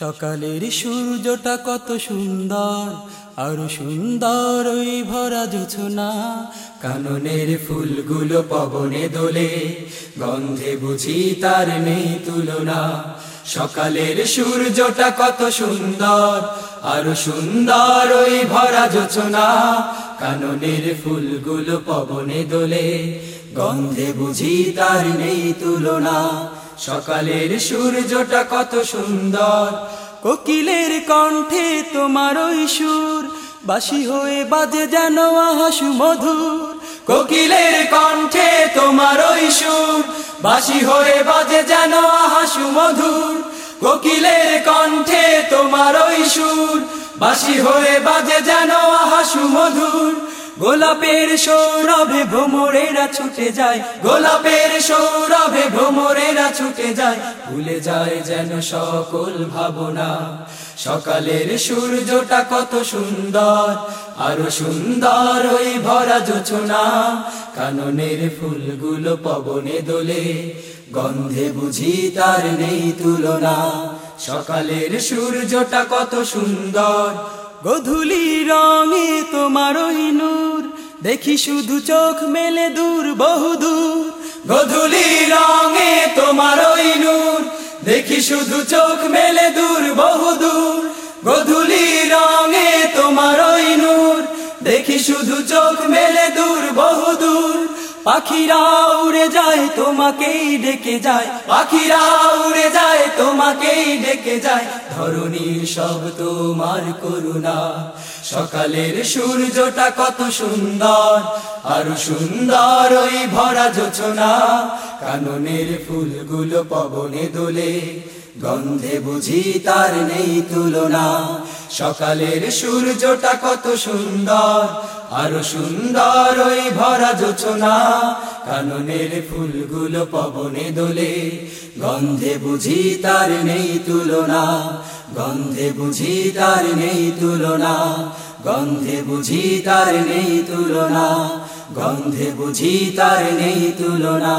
সকালের সূর্যটা কত সুন্দর, আরও সুন্দর ওই ভরা জোছনা। কাননের ফুলগুলো পবনে দোলে, গন্ধে বুঝি তার নেই তুলনা। সকালের সূর্যটা কত সুন্দর, আরও সুন্দর ওই ভরা জোছনা। কাননের ফুলগুলো পবনে দোলে, গন্ধে বুঝি তার নেই তুলনা। সকালের সূর্যটা কত সুন্দর। কোকিলের কণ্ঠে তোমার ওই সুর, বাসি হয়ে বাজে যেন আহাসু মধুর। কোকিলের কণ্ঠে তোমার ওই সুর, বাসি হয়ে বাজে যেন আহাসু মধুর। কোকিলের কণ্ঠে তোমার ওই সুর, বাসি হয়ে বাজে যেন আহাসু মধুর। গোলাপের সৌরভে ভ্রমরেরা ছুটে যায়, গোলাপের সৌরভে ভ্রমরেরা ছুটে যায়, ভুলে যায় যেন সকল ভাবনা। সকালের সূর্যটা কত সুন্দর, আরও সুন্দর ওই ভরা জোছনা কাননের ফুলগুলো পবনে দোলে, গন্ধে বুঝি তার নেই তুলনা। সকালের সূর্যটা কত সুন্দর, গধুলি রঙে তোমার ওই নূর। দেখি শুধু চোখ মেলে দূর, বহুদূর। শুধু চোখ মেলে দূর বহুদূর গধুলি রঙে তোমার ওই নূর। দেখি শুধু চোখ মেলে দূর বহুদূর পাখিরা উড়ে যায়, তোমাকেই ডেকে যায়। পাখিরা উড়ে যায়, তোমাকেই ডেকে যায়। ধরণীর সব তোমার করুণা। সকালের সূর্যটা কত সুন্দর, আরও সুন্দর ওই ভরা জোছনা। কাননের ফুলগুলো পবনে দোলে, গন্ধে বুঝি তার নেই তুলনা। সকালের সূর্যটা কত সুন্দর, আরও সুন্দর ওই ভরা জোছনা কাননের ফুলগুলো পবনে দোলে, গন্ধে বুঝি তার নেই তুলনা। গন্ধে বুঝি তার নেই তুলনা, গন্ধে বুঝি তার নেই তুলনা। গন্ধে বুঝি তার নেই তুলনা।